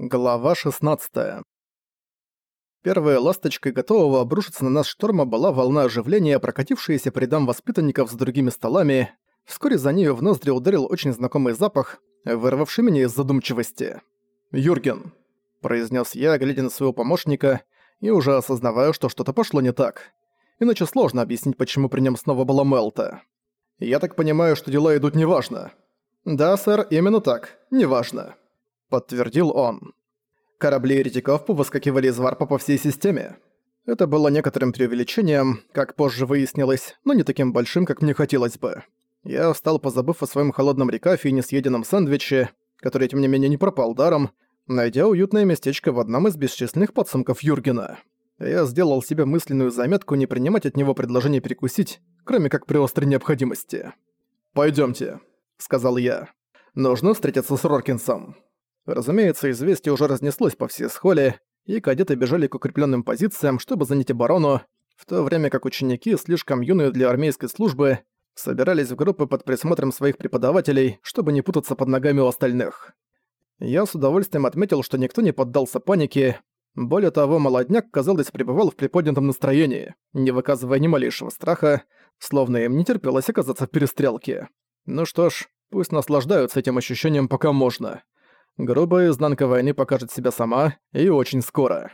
Глава 16 Первой ласточкой готового обрушиться на нас шторма была волна оживления, прокатившаяся по рядам воспитанников с другими столами. Вскоре за нею в ноздри ударил очень знакомый запах, вырвавший меня из задумчивости. «Юрген», — произнес я, глядя на своего помощника, и уже осознавая, что что-то пошло не так. Иначе сложно объяснить, почему при нем снова была Мелта. «Я так понимаю, что дела идут неважно». «Да, сэр, именно так. Неважно». — подтвердил он. Корабли еретиков повыскакивали из варпа по всей системе. Это было некоторым преувеличением, как позже выяснилось, но не таким большим, как мне хотелось бы. Я встал, позабыв о своем холодном рекафе и несъеденном сэндвиче, который, тем не менее, не пропал даром, найдя уютное местечко в одном из бесчисленных подсумков Юргена. Я сделал себе мысленную заметку не принимать от него предложение перекусить, кроме как при острой необходимости. «Пойдёмте», — сказал я. «Нужно встретиться с Роркинсом». Разумеется, известие уже разнеслось по всей схоле, и кадеты бежали к укрепленным позициям, чтобы занять оборону, в то время как ученики, слишком юные для армейской службы, собирались в группы под присмотром своих преподавателей, чтобы не путаться под ногами у остальных. Я с удовольствием отметил, что никто не поддался панике. Более того, молодняк, казалось, пребывал в приподнятом настроении, не выказывая ни малейшего страха, словно им не терпелось оказаться в перестрелке. Ну что ж, пусть наслаждаются этим ощущением пока можно. Грубая изнанка войны покажет себя сама, и очень скоро.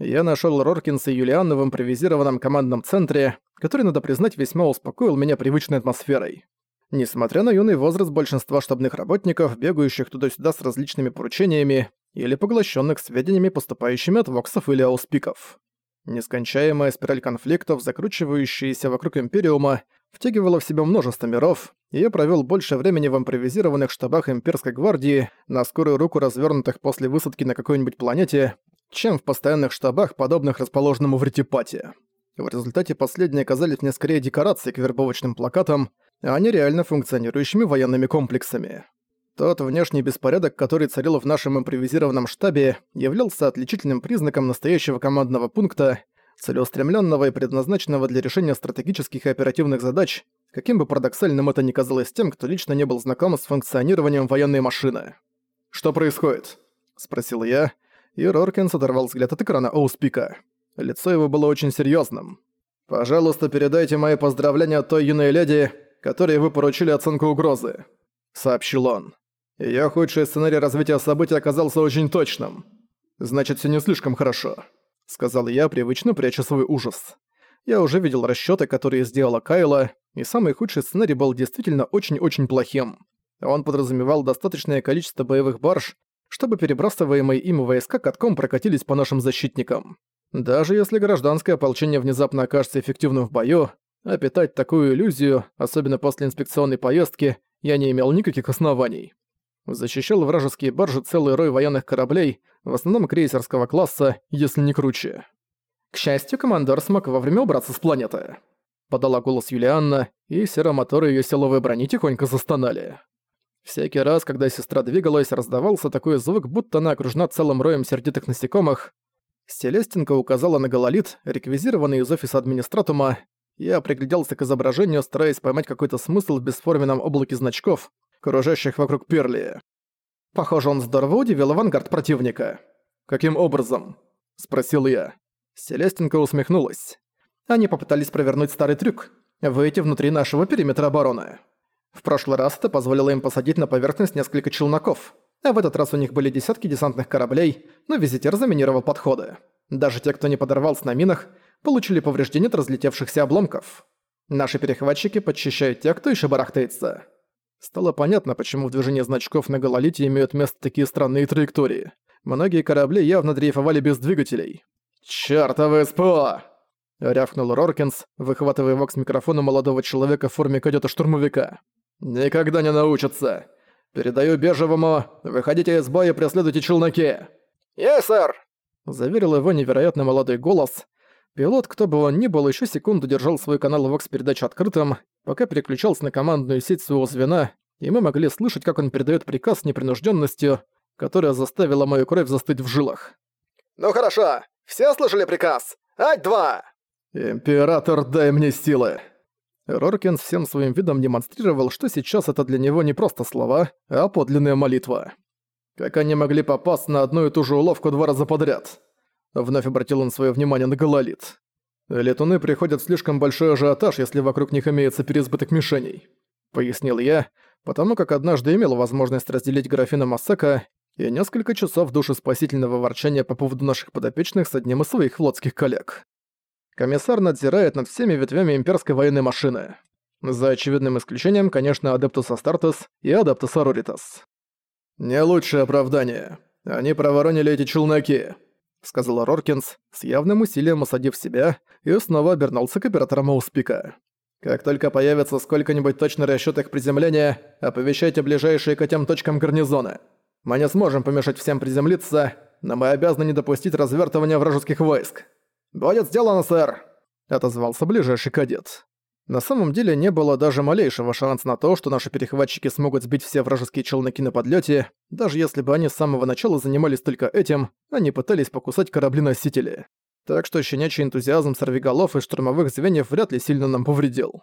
Я нашёл Роркинса и Юлианна в импровизированном командном центре, который, надо признать, весьма успокоил меня привычной атмосферой. Несмотря на юный возраст большинства штабных работников, бегающих туда-сюда с различными поручениями или поглощенных сведениями, поступающими от воксов или ауспиков. Нескончаемая спираль конфликтов, закручивающаяся вокруг Империума, втягивала в себя множество миров, и я провёл больше времени в импровизированных штабах имперской гвардии, на скорую руку развернутых после высадки на какой-нибудь планете, чем в постоянных штабах, подобных расположенному в Ретипате. В результате последние оказались мне скорее декорацией к вербовочным плакатам, а не реально функционирующими военными комплексами. Тот внешний беспорядок, который царил в нашем импровизированном штабе, являлся отличительным признаком настоящего командного пункта, целеустремленного и предназначенного для решения стратегических и оперативных задач, каким бы парадоксальным это ни казалось тем, кто лично не был знаком с функционированием военной машины. «Что происходит?» – спросил я, и Роркинс оторвал взгляд от экрана Оуспика. Лицо его было очень серьезным. «Пожалуйста, передайте мои поздравления той юной леди, которой вы поручили оценку угрозы», – сообщил он. Её худший сценарий развития событий оказался очень точным. Значит, всё не слишком хорошо сказал я, привычно пряча свой ужас. Я уже видел расчёты, которые сделала Кайла, и самый худший сценарий был действительно очень-очень плохим. Он подразумевал достаточное количество боевых барж, чтобы перебрасываемые им войска катком прокатились по нашим защитникам. Даже если гражданское ополчение внезапно окажется эффективным в бою, а питать такую иллюзию, особенно после инспекционной поездки, я не имел никаких оснований. Защищал вражеские баржи целый рой военных кораблей, в основном крейсерского класса, если не круче. К счастью, командор смог вовремя убраться с планеты. Подала голос Юлианна, и серомоторы её силовой брони тихонько застонали. Всякий раз, когда сестра двигалась, раздавался такой звук, будто она окружена целым роем сердитых насекомых. Селестинка указала на гололит, реквизированный из офиса администратума. Я пригляделся к изображению, стараясь поймать какой-то смысл в бесформенном облаке значков, кружащих вокруг Перли. Похоже, он здорово удивил авангард противника. «Каким образом?» – спросил я. Селестинка усмехнулась. Они попытались провернуть старый трюк – выйти внутри нашего периметра обороны. В прошлый раз это позволило им посадить на поверхность несколько челноков, а в этот раз у них были десятки десантных кораблей, но визитер заминировал подходы. Даже те, кто не подорвался на минах, получили повреждения от разлетевшихся обломков. Наши перехватчики подчищают тех, кто еще барахтается. Стало понятно, почему в движении значков на гололите имеют место такие странные траектории. Многие корабли явно дрейфовали без двигателей. «Чёртовы СПО!» — рявкнул Роркинс, выхватывая вокс микрофона молодого человека в форме кадета-штурмовика. «Никогда не научатся! Передаю Бежевому, выходите из боя и преследуйте челноки!» «Yes, сэр!» — заверил его невероятно молодой голос. Пилот, кто бы он ни был, еще секунду держал свой канал вокс-передач открытым, пока переключался на командную сеть своего звена, и мы могли слышать, как он передает приказ с непринужденностью, которая заставила мою кровь застыть в жилах. «Ну хорошо, все слышали приказ? Ать-два!» «Император, дай мне силы!» Роркин всем своим видом демонстрировал, что сейчас это для него не просто слова, а подлинная молитва. Как они могли попасть на одну и ту же уловку два раза подряд? Вновь обратил он свое внимание на Гололит. Летуны приходят в слишком большой ажиотаж, если вокруг них имеется переизбыток мишеней. Пояснил я, потому как однажды имел возможность разделить графин амасека и несколько часов душеспасительного ворчания по поводу наших подопечных с одним из своих флотских коллег. Комиссар надзирает над всеми ветвями имперской военной машины. За очевидным исключением, конечно, Адептус Астартес и Адепта Сороритас. «Не лучшее оправдание. Они проворонили эти челноки», — сказал Роркинс, с явным усилием осадив себя, и снова обернулся к операторам Ауспика. «Как только появится сколько-нибудь точный расчёт их приземления, оповещайте ближайшие к этим точкам гарнизона. Мы не сможем помешать всем приземлиться, но мы обязаны не допустить развертывания вражеских войск». «Будет сделано, сэр!» — отозвался ближайший кадет. На самом деле не было даже малейшего шанса на то, что наши перехватчики смогут сбить все вражеские челноки на подлете, даже если бы они с самого начала занимались только этим, а не пытались покусать корабли-носители. Так что щенячий энтузиазм сорвиголов и штурмовых звеньев вряд ли сильно нам повредил.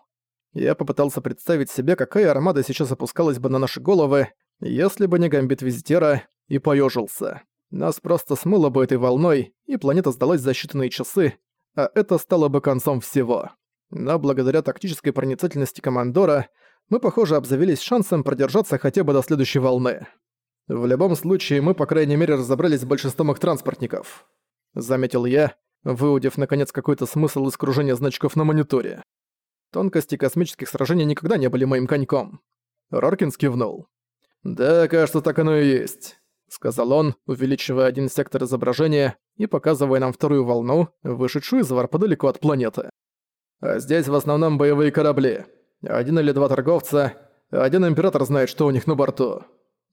Я попытался представить себе, какая армада сейчас опускалась бы на наши головы, если бы не гамбит визитера, и поёжился. Нас просто смыло бы этой волной, и планета сдалась за считанные часы, а это стало бы концом всего. Но благодаря тактической проницательности командора, мы, похоже, обзавелись шансом продержаться хотя бы до следующей волны. В любом случае, мы, по крайней мере, разобрались с большинством их транспортников. Заметил я, выудив, наконец, какой-то смысл из кружения значков на мониторе. Тонкости космических сражений никогда не были моим коньком. Роркинс кивнул. «Да, кажется, так оно и есть сказал он, увеличивая один сектор изображения и показывая нам вторую волну, вышедшую из варпа далеко от планеты. А здесь в основном боевые корабли. Один или два торговца, один император знает, что у них на борту.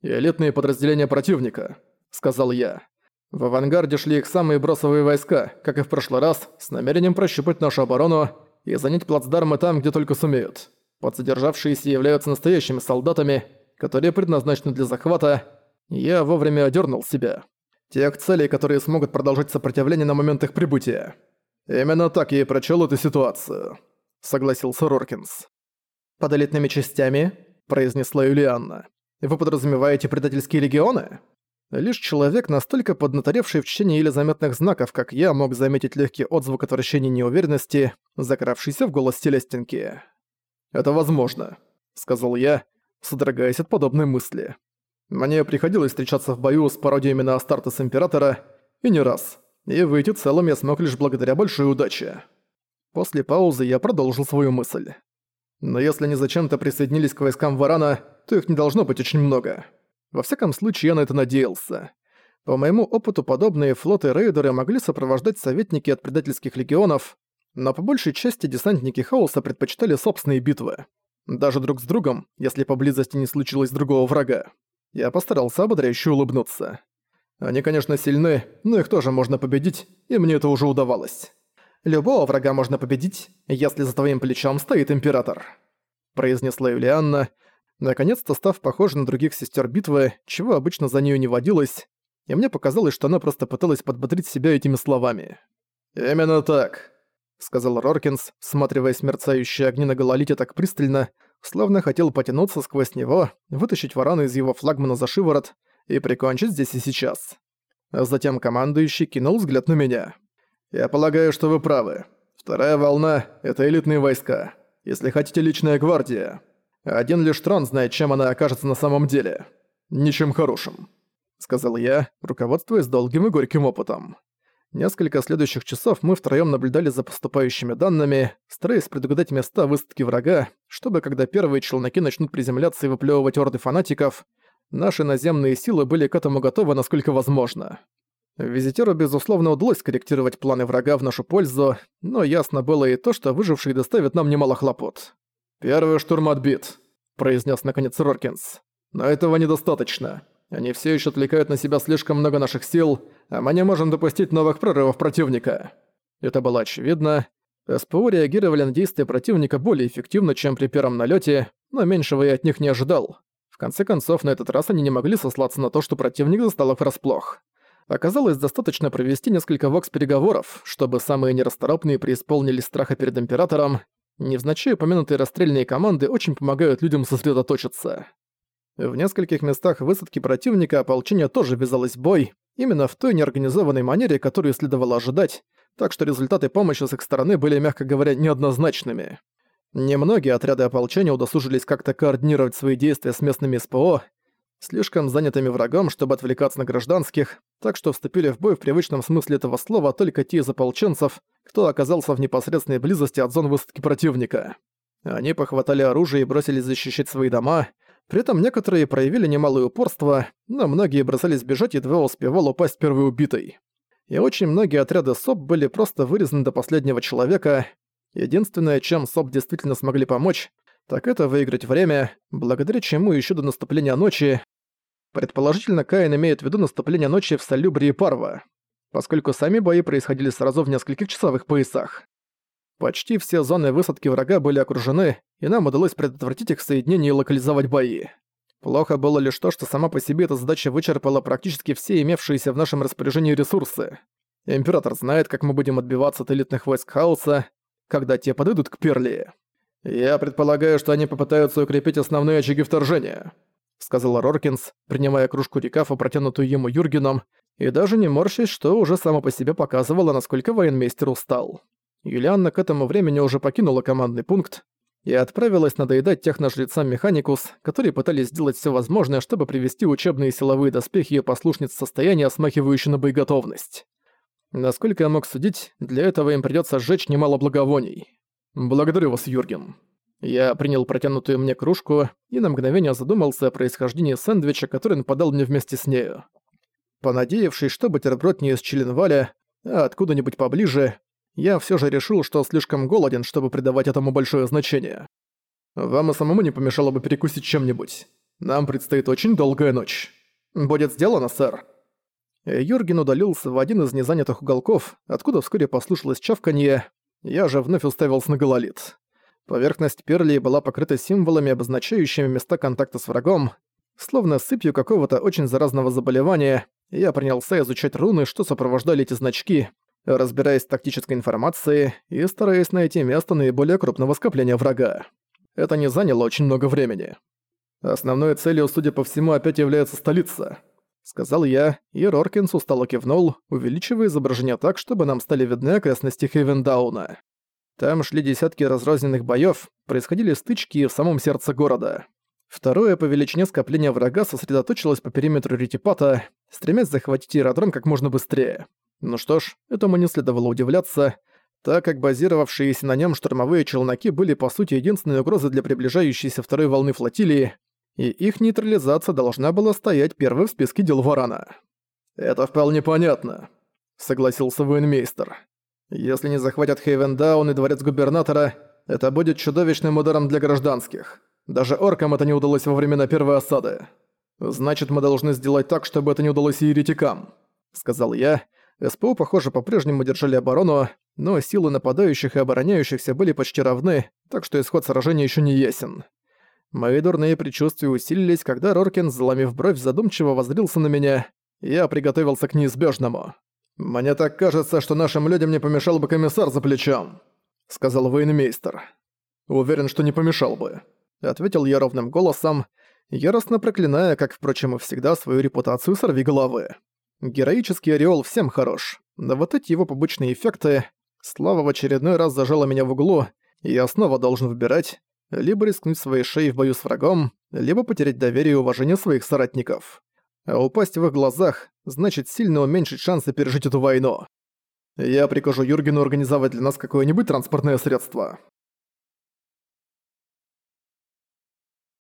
Элитные подразделения противника, сказал я. В авангарде шли их самые бросовые войска, как и в прошлый раз, с намерением прощупать нашу оборону и занять плацдармы там, где только сумеют. Подсодержавшиеся являются настоящими солдатами, которые предназначены для захвата, я вовремя одернул себя. Тех целей, которые смогут продолжать сопротивление на момент их прибытия. Именно так я и прочел эту ситуацию, согласился Роркинс. Под элитными частями, произнесла Юлианна. Вы подразумеваете предательские легионы? Лишь человек, настолько поднаторевший в чтении или заметных знаков, как я, мог заметить легкий отзвук отвращения неуверенности, закравшийся в голос Телестинки. «Это возможно», — сказал я, содрогаясь от подобной мысли. Мне приходилось встречаться в бою с пародиями на Астартес Императора, и не раз. И выйти целым я смог лишь благодаря большой удаче. После паузы я продолжил свою мысль. Но если они зачем-то присоединились к войскам Варана, то их не должно быть очень много. Во всяком случае, я на это надеялся. По моему опыту, подобные флоты-рейдеры могли сопровождать советники от предательских легионов, но по большей части десантники Хаоса предпочитали собственные битвы. Даже друг с другом, если поблизости не случилось другого врага. Я постарался ободряюще улыбнуться. Они, конечно, сильны, но их тоже можно победить, и мне это уже удавалось. Любого врага можно победить, если за твоим плечом стоит Император», — произнесла Юлианна, наконец-то став похожей на других сестер битвы, чего обычно за нею не водилось, и мне показалось, что она просто пыталась подбодрить себя этими словами. «Именно так», — сказал Роркинс, всматриваясь в огни на гололите так пристально, словно хотел потянуться сквозь него, вытащить варана из его флагмана за шиворот и прикончить здесь и сейчас. Затем командующий кинул взгляд на меня. «Я полагаю, что вы правы. Вторая волна — это элитные войска. Если хотите, личная гвардия. Один лишь трон знает, чем она окажется на самом деле. Ничем хорошим», — сказал я, руководствуясь долгим и горьким опытом. Несколько следующих часов мы втроём наблюдали за поступающими данными, стараясь предугадать места высадки врага, чтобы когда первые челноки начнут приземляться и выплёвывать орды фанатиков, наши наземные силы были к этому готовы насколько возможно. Визитеру, безусловно, удалось корректировать планы врага в нашу пользу, но ясно было и то, что выжившие доставят нам немало хлопот. «Первый штурм отбит», — произнес наконец Роркинс. «Но этого недостаточно. Они все еще отвлекают на себя слишком много наших сил, а мы не можем допустить новых прорывов противника. Это было очевидно. СПУ реагировали на действия противника более эффективно, чем при первом налете, но меньшего я от них не ожидал. В конце концов, на этот раз они не могли сослаться на то, что противник застал их врасплох. Оказалось, достаточно провести несколько вокс-переговоров, чтобы самые нерасторопные преисполнились страха перед Императором. Невзначай упомянутые расстрельные команды очень помогают людям сосредоточиться. В нескольких местах высадки противника ополчение тоже ввязалось в бой, именно в той неорганизованной манере, которую следовало ожидать, так что результаты помощи с их стороны были, мягко говоря, неоднозначными. Немногие отряды ополчения удосужились как-то координировать свои действия с местными СПО, слишком занятыми врагом, чтобы отвлекаться на гражданских, так что вступили в бой в привычном смысле этого слова только те из ополченцев, кто оказался в непосредственной близости от зон высадки противника. Они похватали оружие и бросились защищать свои дома, при этом некоторые проявили немалое упорство, но многие бросались бежать, едва успевал упасть первый убитый. И очень многие отряды СОП были просто вырезаны до последнего человека. Единственное, чем СОП действительно смогли помочь, так это выиграть время, благодаря чему еще до наступления ночи... Предположительно, Каин имеет в виду наступление ночи в Салюбре и Парва, поскольку сами бои происходили сразу в нескольких часовых поясах. Почти все зоны высадки врага были окружены, и нам удалось предотвратить их соединение и локализовать бои. Плохо было лишь то, что сама по себе эта задача вычерпала практически все имевшиеся в нашем распоряжении ресурсы. Император знает, как мы будем отбиваться от элитных войск Хаоса, когда те подойдут к Перли. «Я предполагаю, что они попытаются укрепить основные очаги вторжения», сказал Роркинс, принимая кружку рекафа, протянутую ему Юргеном, и даже не морщась, что уже само по себе показывало, насколько военмейстер устал. Юлианна к этому времени уже покинула командный пункт и отправилась надоедать техножрецам Механикус, которые пытались сделать все возможное, чтобы привести учебные силовые доспехи и послушниц в состояние, смахивающее на боеготовность. Насколько я мог судить, для этого им придется сжечь немало благовоний. «Благодарю вас, Юрген». Я принял протянутую мне кружку и на мгновение задумался о происхождении сэндвича, который он мне вместе с нею. Понадеявшись, что бутерброд не из Чиленваля, а откуда-нибудь поближе, я все же решил, что слишком голоден, чтобы придавать этому большое значение. Вам и самому не помешало бы перекусить чем-нибудь. Нам предстоит очень долгая ночь. Будет сделано, сэр. Юрген удалился в один из незанятых уголков, откуда вскоре послушалось чавканье. Я же вновь уставился на гололит. Поверхность перли была покрыта символами, обозначающими места контакта с врагом. Словно сыпью какого-то очень заразного заболевания, я принялся изучать руны, что сопровождали эти значки, разбираясь в тактической информации и стараясь найти место наиболее крупного скопления врага. Это не заняло очень много времени. Основной целью, судя по всему, опять является столица. Сказал я, и Роркинс устало кивнул, увеличивая изображение так, чтобы нам стали видны окрестности Хейвендауна. Там шли десятки разрозненных боёв, происходили стычки в самом сердце города. Второе по величине скопление врага сосредоточилось по периметру Ретипата, стремясь захватить аэродром как можно быстрее. Ну что ж, этому не следовало удивляться, так как базировавшиеся на нем штурмовые челноки были по сути единственной угрозой для приближающейся второй волны флотилии, и их нейтрализация должна была стоять первой в списке дел Варана. «Это вполне понятно», — согласился военмейстер. «Если не захватят Хейвендаун и дворец губернатора, это будет чудовищным ударом для гражданских. Даже оркам это не удалось во времена первой осады. Значит, мы должны сделать так, чтобы это не удалось и еретикам», — сказал я, — СПУ, похоже, по-прежнему держали оборону, но силы нападающих и обороняющихся были почти равны, так что исход сражения еще не ясен. Мои дурные предчувствия усилились, когда Роркин, заломив бровь, задумчиво воззрился на меня. Я приготовился к неизбежному. «Мне так кажется, что нашим людям не помешал бы комиссар за плечом», — сказал военмейстер. «Уверен, что не помешал бы», — ответил я ровным голосом, яростно проклиная, как, впрочем, и всегда, свою репутацию сорви головы. Героический ореол всем хорош, но вот эти его побочные эффекты... Слава в очередной раз зажала меня в углу, и я снова должен выбирать, либо рискнуть своей шеей в бою с врагом, либо потерять доверие и уважение своих соратников. А упасть в их глазах значит сильно уменьшить шансы пережить эту войну. Я прикажу Юргену организовать для нас какое-нибудь транспортное средство.